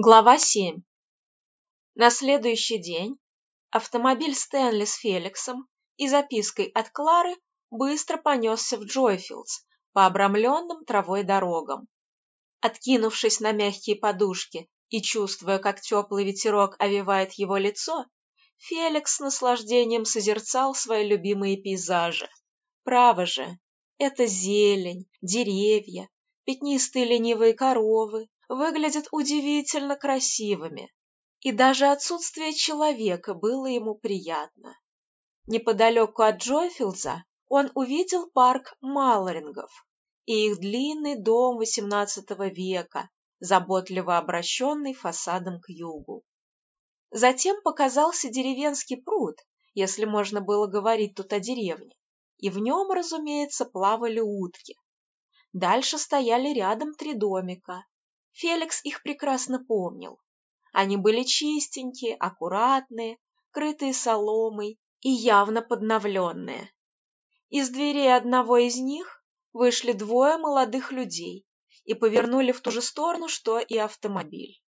Глава 7. На следующий день автомобиль Стэнли с Феликсом и запиской от Клары быстро понесся в Джойфилдс по обрамленным травой дорогам. Откинувшись на мягкие подушки и чувствуя, как теплый ветерок овевает его лицо, Феликс с наслаждением созерцал свои любимые пейзажи. Право же, это зелень, деревья, пятнистые ленивые коровы, выглядят удивительно красивыми, и даже отсутствие человека было ему приятно. Неподалеку от Джойфилдза он увидел парк Малларингов и их длинный дом XVIII века, заботливо обращенный фасадом к югу. Затем показался деревенский пруд, если можно было говорить тут о деревне, и в нем, разумеется, плавали утки. Дальше стояли рядом три домика, Феликс их прекрасно помнил. Они были чистенькие, аккуратные, крытые соломой и явно подновленные. Из дверей одного из них вышли двое молодых людей и повернули в ту же сторону, что и автомобиль.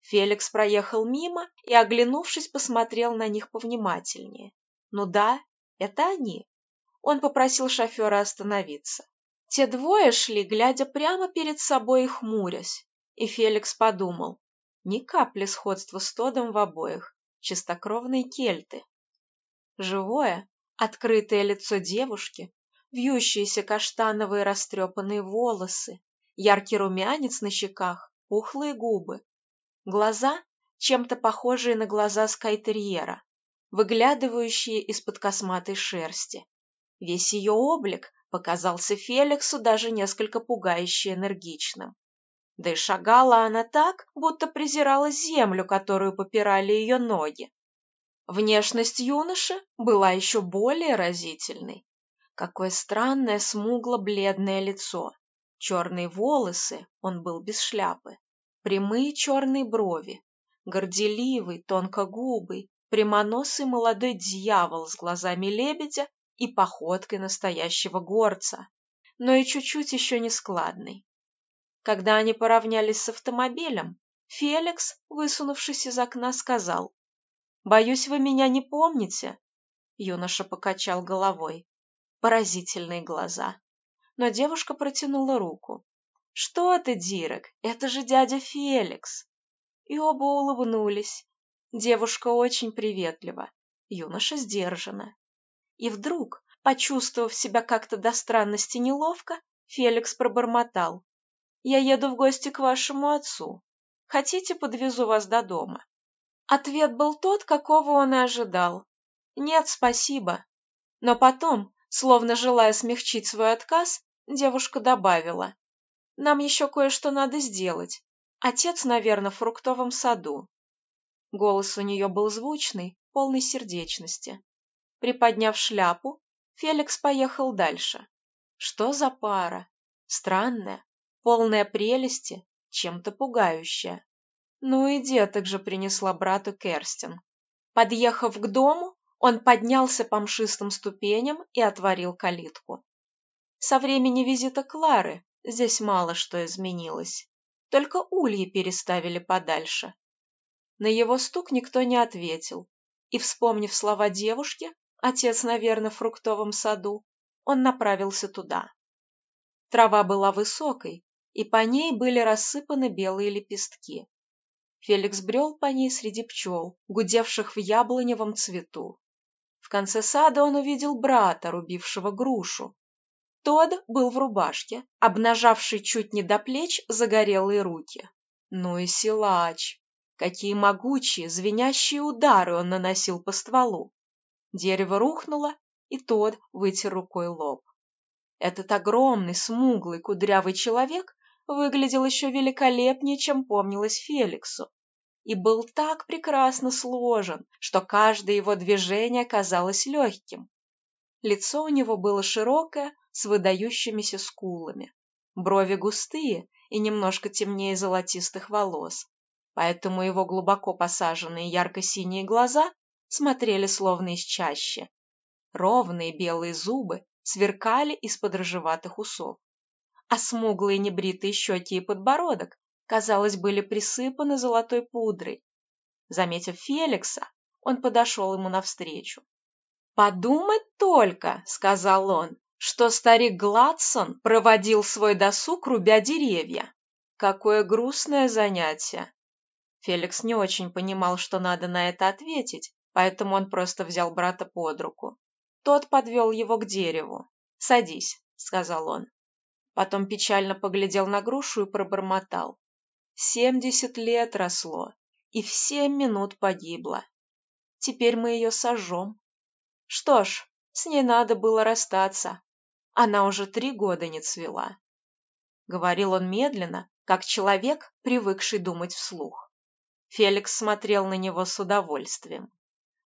Феликс проехал мимо и, оглянувшись, посмотрел на них повнимательнее. Ну да, это они. Он попросил шофера остановиться. Те двое шли, глядя прямо перед собой и хмурясь. И Феликс подумал, ни капли сходства с Тодом в обоих, чистокровные кельты. Живое, открытое лицо девушки, вьющиеся каштановые растрепанные волосы, яркий румянец на щеках, пухлые губы. Глаза, чем-то похожие на глаза скайтерьера, выглядывающие из-под косматой шерсти. Весь ее облик показался Феликсу даже несколько пугающе энергичным. Да и шагала она так, будто презирала землю, которую попирали ее ноги. Внешность юноши была еще более разительной. Какое странное смугло-бледное лицо. Черные волосы, он был без шляпы. Прямые черные брови. Горделивый, тонкогубый, прямоносый молодой дьявол с глазами лебедя и походкой настоящего горца. Но и чуть-чуть еще не складный. Когда они поравнялись с автомобилем, Феликс, высунувшись из окна, сказал, «Боюсь, вы меня не помните?» Юноша покачал головой. Поразительные глаза. Но девушка протянула руку. «Что ты, Дирек? Это же дядя Феликс!» И оба улыбнулись. Девушка очень приветлива, юноша сдержанно. И вдруг, почувствовав себя как-то до странности неловко, Феликс пробормотал. Я еду в гости к вашему отцу. Хотите, подвезу вас до дома?» Ответ был тот, какого он и ожидал. «Нет, спасибо». Но потом, словно желая смягчить свой отказ, девушка добавила. «Нам еще кое-что надо сделать. Отец, наверное, в фруктовом саду». Голос у нее был звучный, полный сердечности. Приподняв шляпу, Феликс поехал дальше. Что за пара? Странная, полная прелести, чем-то пугающая. Ну и деток же принесла брату Керстин. Подъехав к дому, он поднялся по мшистым ступеням и отворил калитку. Со времени визита Клары здесь мало что изменилось. Только ульи переставили подальше. На его стук никто не ответил, и, вспомнив слова девушки, отец, наверное, в фруктовом саду, он направился туда. Трава была высокой, и по ней были рассыпаны белые лепестки. Феликс брел по ней среди пчел, гудевших в яблоневом цвету. В конце сада он увидел брата, рубившего грушу. Тод был в рубашке, обнажавший чуть не до плеч загорелые руки. Ну и силач! Какие могучие, звенящие удары он наносил по стволу! Дерево рухнуло, и тот вытер рукой лоб. Этот огромный, смуглый, кудрявый человек выглядел еще великолепнее, чем помнилось Феликсу, и был так прекрасно сложен, что каждое его движение казалось легким. Лицо у него было широкое, с выдающимися скулами, брови густые и немножко темнее золотистых волос, поэтому его глубоко посаженные ярко-синие глаза смотрели словно из чаще. Ровные белые зубы сверкали из-под рыжеватых усов а смуглые небритые щеки и подбородок казалось, были присыпаны золотой пудрой. Заметив Феликса, он подошел ему навстречу. «Подумать только», — сказал он, — «что старик Гладсон проводил свой досуг, рубя деревья. Какое грустное занятие!» Феликс не очень понимал, что надо на это ответить, поэтому он просто взял брата под руку. Тот подвел его к дереву. «Садись», — сказал он. Потом печально поглядел на грушу и пробормотал. «Семьдесят лет росло, и в семь минут погибло. Теперь мы ее сожжем. Что ж, с ней надо было расстаться. Она уже три года не цвела». Говорил он медленно, как человек, привыкший думать вслух. Феликс смотрел на него с удовольствием.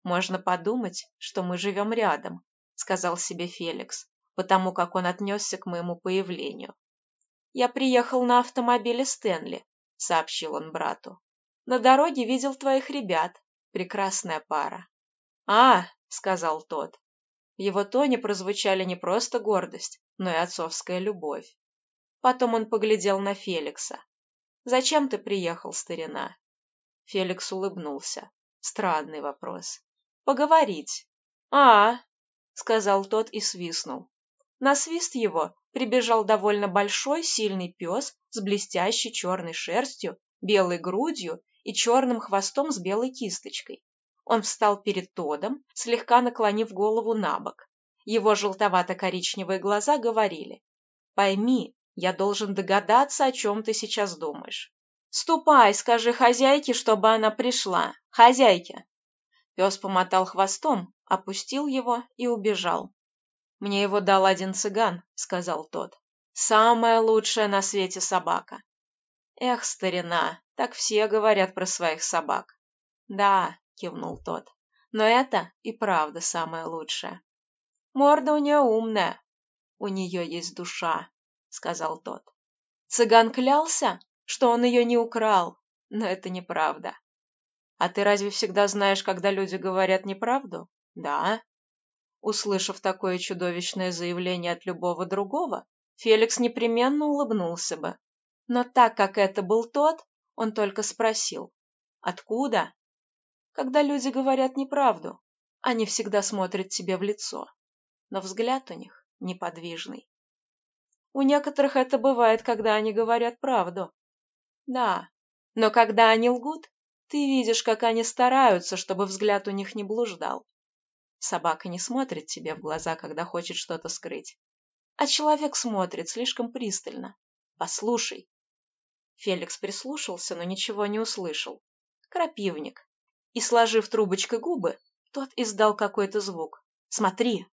«Можно подумать, что мы живем рядом», — сказал себе Феликс, потому как он отнесся к моему появлению. «Я приехал на автомобиле Стэнли», — сообщил он брату. «На дороге видел твоих ребят. Прекрасная пара». «А», — сказал тот. В его тоне прозвучали не просто гордость, но и отцовская любовь. Потом он поглядел на Феликса. «Зачем ты приехал, старина?» Феликс улыбнулся. Странный вопрос. «Поговорить». «А, — сказал тот и свистнул. На свист его прибежал довольно большой, сильный пес с блестящей черной шерстью, белой грудью и черным хвостом с белой кисточкой. Он встал перед Тодом, слегка наклонив голову на бок. Его желтовато-коричневые глаза говорили. «Пойми, я должен догадаться, о чем ты сейчас думаешь. «Ступай, скажи хозяйке, чтобы она пришла. Хозяйке!» Пес помотал хвостом, опустил его и убежал. «Мне его дал один цыган», — сказал тот. «Самая лучшая на свете собака». «Эх, старина, так все говорят про своих собак». «Да», — кивнул тот, — «но это и правда самое лучшее». «Морда у нее умная». «У нее есть душа», — сказал тот. Цыган клялся, что он ее не украл, но это неправда. А ты разве всегда знаешь, когда люди говорят неправду? Да. Услышав такое чудовищное заявление от любого другого, Феликс непременно улыбнулся бы. Но так как это был тот, он только спросил. Откуда? Когда люди говорят неправду, они всегда смотрят тебе в лицо, но взгляд у них неподвижный. У некоторых это бывает, когда они говорят правду, да, но когда они лгут, ты видишь, как они стараются, чтобы взгляд у них не блуждал. Собака не смотрит тебе в глаза, когда хочет что-то скрыть. А человек смотрит слишком пристально. Послушай. Феликс прислушался, но ничего не услышал. Крапивник. И, сложив трубочкой губы, тот издал какой-то звук. Смотри.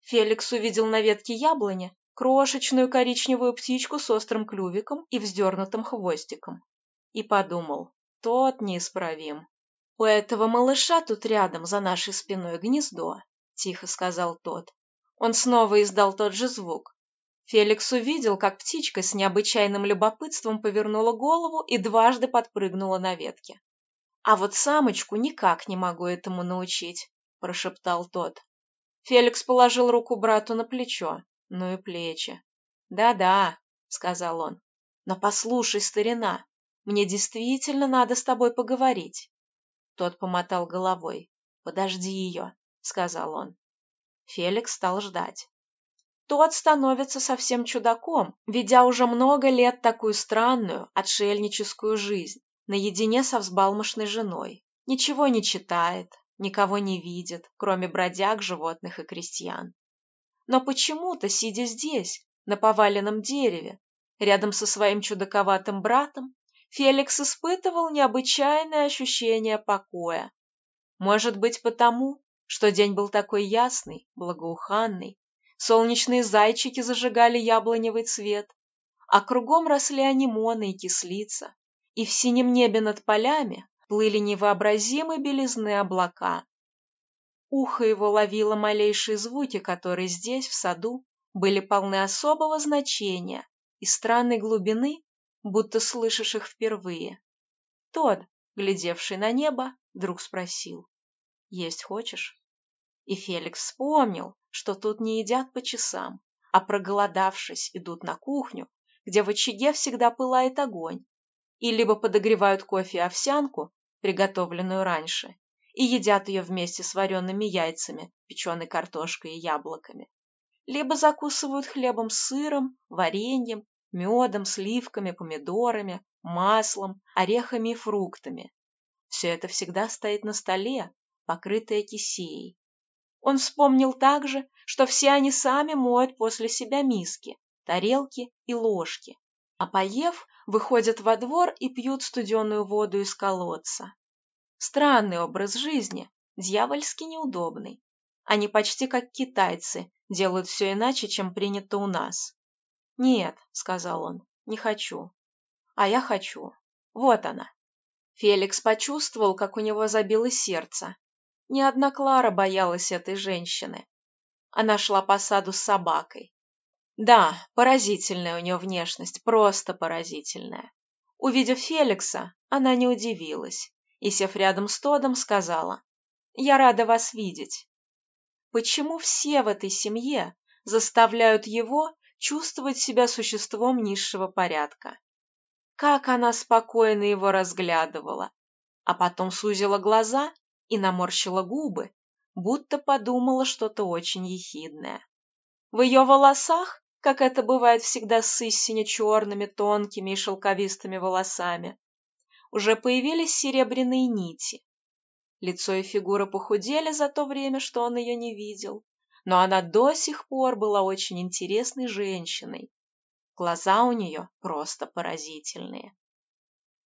Феликс увидел на ветке яблони крошечную коричневую птичку с острым клювиком и вздернутым хвостиком. И подумал, тот неисправим. «У этого малыша тут рядом, за нашей спиной, гнездо», — тихо сказал тот. Он снова издал тот же звук. Феликс увидел, как птичка с необычайным любопытством повернула голову и дважды подпрыгнула на ветке. «А вот самочку никак не могу этому научить», — прошептал тот. Феликс положил руку брату на плечо ну и плечи. «Да-да», — сказал он, — «но послушай, старина, мне действительно надо с тобой поговорить». Тот помотал головой. «Подожди ее», — сказал он. Феликс стал ждать. Тот становится совсем чудаком, ведя уже много лет такую странную, отшельническую жизнь, наедине со взбалмошной женой. Ничего не читает, никого не видит, кроме бродяг, животных и крестьян. Но почему-то, сидя здесь, на поваленном дереве, рядом со своим чудаковатым братом, Феликс испытывал необычайное ощущение покоя. Может быть потому, что день был такой ясный, благоуханный, солнечные зайчики зажигали яблоневый цвет, а кругом росли анимоны и кислица, и в синем небе над полями плыли невообразимой белизны облака. Ухо его ловило малейшие звуки, которые здесь, в саду, были полны особого значения и странной глубины, будто слышишь их впервые. Тот, глядевший на небо, вдруг спросил, «Есть хочешь?» И Феликс вспомнил, что тут не едят по часам, а проголодавшись идут на кухню, где в очаге всегда пылает огонь, и либо подогревают кофе и овсянку, приготовленную раньше, и едят ее вместе с вареными яйцами, печеной картошкой и яблоками, либо закусывают хлебом с сыром, вареньем, медом, сливками, помидорами, маслом, орехами и фруктами. Все это всегда стоит на столе, покрытое кисеей. Он вспомнил также, что все они сами моют после себя миски, тарелки и ложки, а поев, выходят во двор и пьют студеную воду из колодца. Странный образ жизни, дьявольски неудобный. Они почти как китайцы, делают все иначе, чем принято у нас. «Нет», — сказал он, — «не хочу». «А я хочу. Вот она». Феликс почувствовал, как у него забилось сердце. Ни одна Клара боялась этой женщины. Она шла по саду с собакой. Да, поразительная у нее внешность, просто поразительная. Увидев Феликса, она не удивилась и, сев рядом с Тодом, сказала, «Я рада вас видеть». Почему все в этой семье заставляют его чувствовать себя существом низшего порядка? Как она спокойно его разглядывала, а потом сузила глаза и наморщила губы, будто подумала что-то очень ехидное. В ее волосах как это бывает всегда с истине черными, тонкими и шелковистыми волосами. Уже появились серебряные нити. Лицо и фигура похудели за то время, что он ее не видел, но она до сих пор была очень интересной женщиной. Глаза у нее просто поразительные.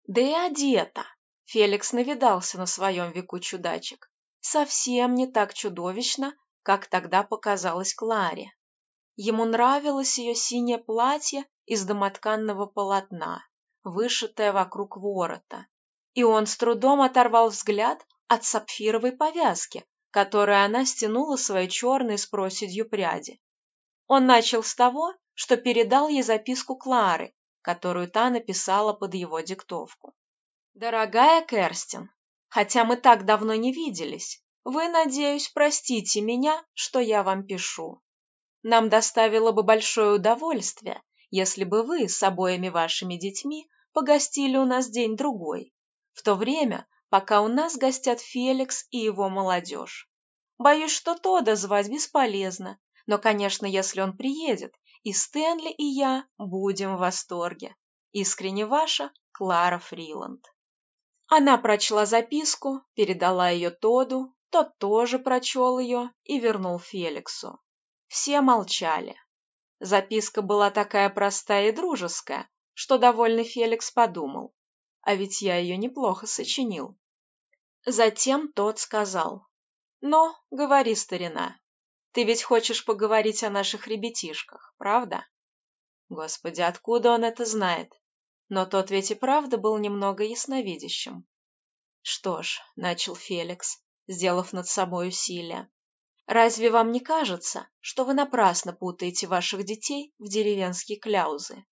Да и одета. Феликс навидался на своем веку чудачек. Совсем не так чудовищно, как тогда показалось Кларе. Ему нравилось ее синее платье из домотканного полотна, вышитое вокруг ворота, и он с трудом оторвал взгляд от сапфировой повязки, которой она стянула свои черные с проседью пряди. Он начал с того, что передал ей записку Клары, которую та написала под его диктовку. «Дорогая Керстин, хотя мы так давно не виделись, вы, надеюсь, простите меня, что я вам пишу. Нам доставило бы большое удовольствие, если бы вы с обоими вашими детьми погостили у нас день-другой, в то время, пока у нас гостят Феликс и его молодежь. Боюсь, что Тода звать бесполезно, но, конечно, если он приедет, и Стэнли, и я будем в восторге. Искренне ваша Клара Фриланд. Она прочла записку, передала ее Тоду, тот тоже прочел ее и вернул Феликсу. Все молчали. Записка была такая простая и дружеская, что довольный Феликс подумал. А ведь я ее неплохо сочинил. Затем тот сказал. «Ну, говори, старина, ты ведь хочешь поговорить о наших ребятишках, правда?» Господи, откуда он это знает? Но тот ведь и правда был немного ясновидящим. «Что ж», — начал Феликс, сделав над собой усилие, Разве вам не кажется, что вы напрасно путаете ваших детей в деревенские кляузы?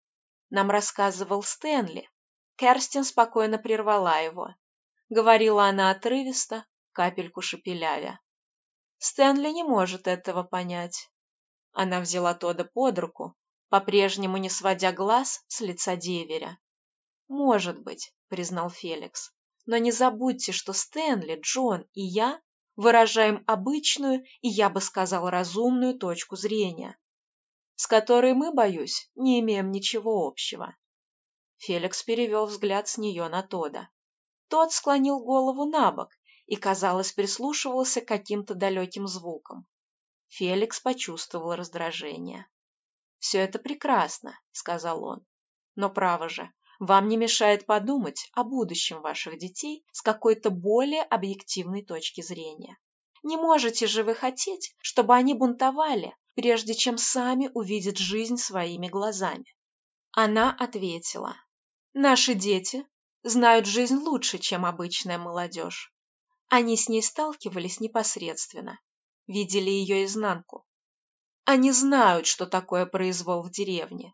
Нам рассказывал Стэнли. Керстин спокойно прервала его. Говорила она отрывисто, капельку шепелявя. Стэнли не может этого понять. Она взяла Тода под руку, по-прежнему не сводя глаз с лица деверя. «Может быть», — признал Феликс, — «но не забудьте, что Стэнли, Джон и я выражаем обычную и, я бы сказал, разумную точку зрения, с которой мы, боюсь, не имеем ничего общего. Феликс перевел взгляд с нее на Тода. Тот склонил голову на бок и, казалось, прислушивался к каким-то далеким звукам. Феликс почувствовал раздражение. «Все это прекрасно», — сказал он. «Но, право же, вам не мешает подумать о будущем ваших детей с какой-то более объективной точки зрения. Не можете же вы хотеть, чтобы они бунтовали, прежде чем сами увидят жизнь своими глазами? Она ответила, наши дети знают жизнь лучше, чем обычная молодежь. Они с ней сталкивались непосредственно, видели ее изнанку. Они знают, что такое произвол в деревне.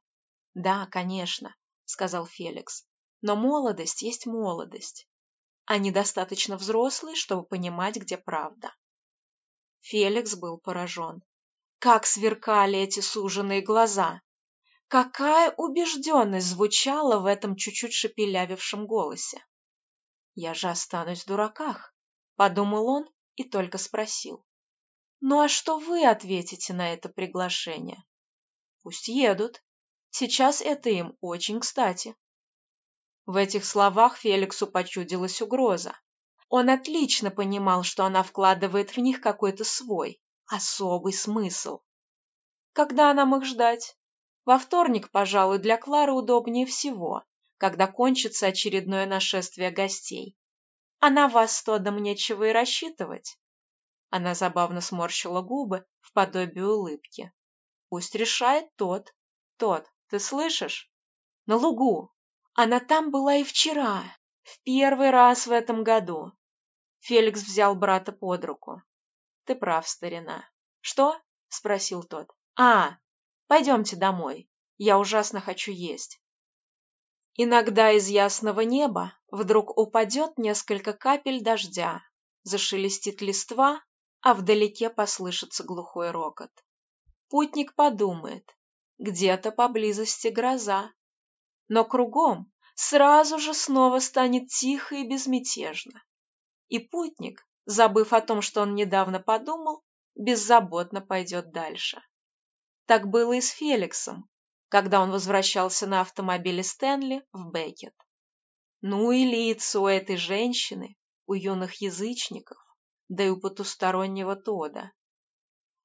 Да, конечно, сказал Феликс. Но молодость есть молодость. Они достаточно взрослые, чтобы понимать, где правда. Феликс был поражен. Как сверкали эти суженные глаза! Какая убежденность звучала в этом чуть-чуть шепелявившем голосе. «Я же останусь в дураках», — подумал он и только спросил. «Ну а что вы ответите на это приглашение?» «Пусть едут. Сейчас это им очень кстати». В этих словах Феликсу почудилась угроза. Он отлично понимал, что она вкладывает в них какой-то свой, особый смысл. Когда нам их ждать? Во вторник, пожалуй, для Клары удобнее всего, когда кончится очередное нашествие гостей. А на вас Тодом нечего и рассчитывать. Она забавно сморщила губы в подобие улыбки. Пусть решает тот. Тот, ты слышишь? На лугу. Она там была и вчера. В первый раз в этом году. Феликс взял брата под руку. Ты прав, старина. Что? Спросил тот. А, пойдемте домой. Я ужасно хочу есть. Иногда из ясного неба вдруг упадет несколько капель дождя, зашелестит листва, а вдалеке послышится глухой рокот. Путник подумает, где-то поблизости гроза. Но кругом сразу же снова станет тихо и безмятежно. И путник, забыв о том, что он недавно подумал, беззаботно пойдет дальше. Так было и с Феликсом, когда он возвращался на автомобиле Стэнли в Беккет. Ну и лица у этой женщины, у юных язычников да и у потустороннего Тода.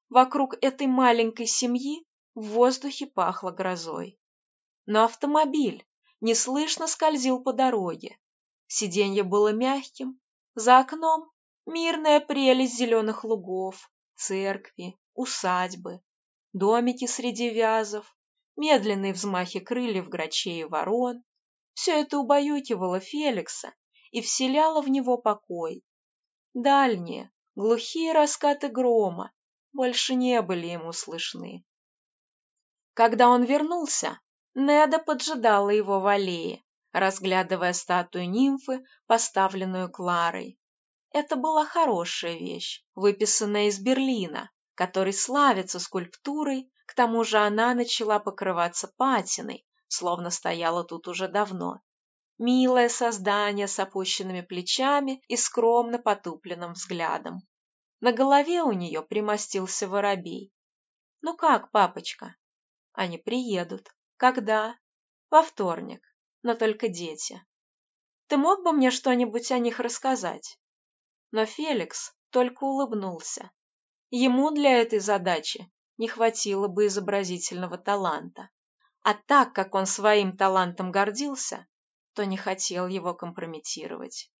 Вокруг этой маленькой семьи в воздухе пахло грозой. Но автомобиль неслышно скользил по дороге. Сиденье было мягким, за окном мирная прелесть зеленых лугов, церкви, усадьбы, домики среди вязов, медленные взмахи крыльев грачей и ворон. Все это убаюкивало Феликса и вселяло в него покой, Дальние, глухие раскаты грома больше не были ему слышны. Когда он вернулся, Неда поджидала его в аллее, разглядывая статую нимфы, поставленную Кларой. Это была хорошая вещь, выписанная из Берлина, который славится скульптурой, к тому же она начала покрываться патиной, словно стояла тут уже давно. Милое создание с опущенными плечами и скромно потупленным взглядом. На голове у нее примостился воробей. «Ну как, папочка?» «Они приедут. Когда?» «Во вторник. Но только дети. Ты мог бы мне что-нибудь о них рассказать?» Но Феликс только улыбнулся. Ему для этой задачи не хватило бы изобразительного таланта. А так как он своим талантом гордился, то не хотел его компрометировать.